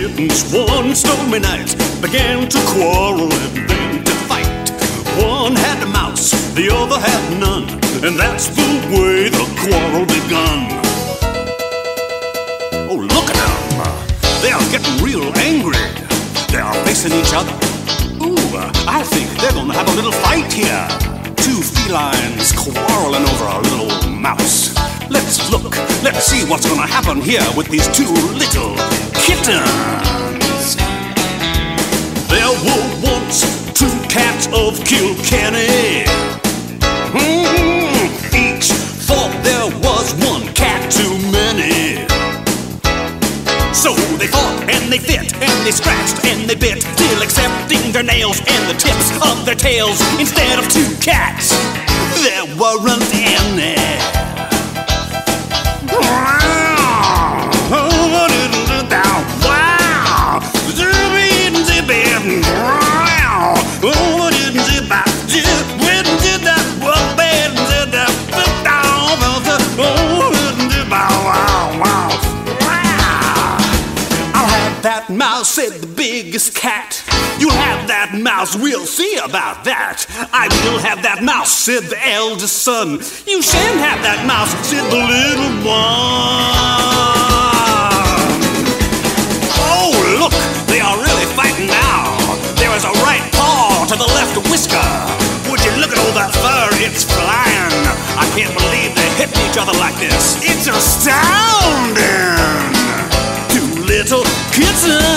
kittens one stormy night began to quarrel and then to fight. One had a mouse, the other had none, and that's the way the quarrel begun. Oh, look at them! They are getting real angry. They are facing each other. Ooh, I think they're gonna have a little fight here. Two felines quarreling over a little mouse. Let's look, let's see what's gonna happen here with these two little kittens. There were once two cats of Kilkenny. Mm, each thought there was one cat too many. So they fought and they fit and they scratched and they bit, till accepting their nails and the tips of their tails instead of two cats. There weren't any. That mouse said the biggest cat. You'll have that mouse, we'll see about that. I will have that mouse, said the eldest son. You shan't have that mouse, said the little one. Oh, look, they are really fighting now. There is a right paw to the left whisker. Would you look at all that fur? It's flying. I can't believe they're hitting each other like this. It's astounding. つ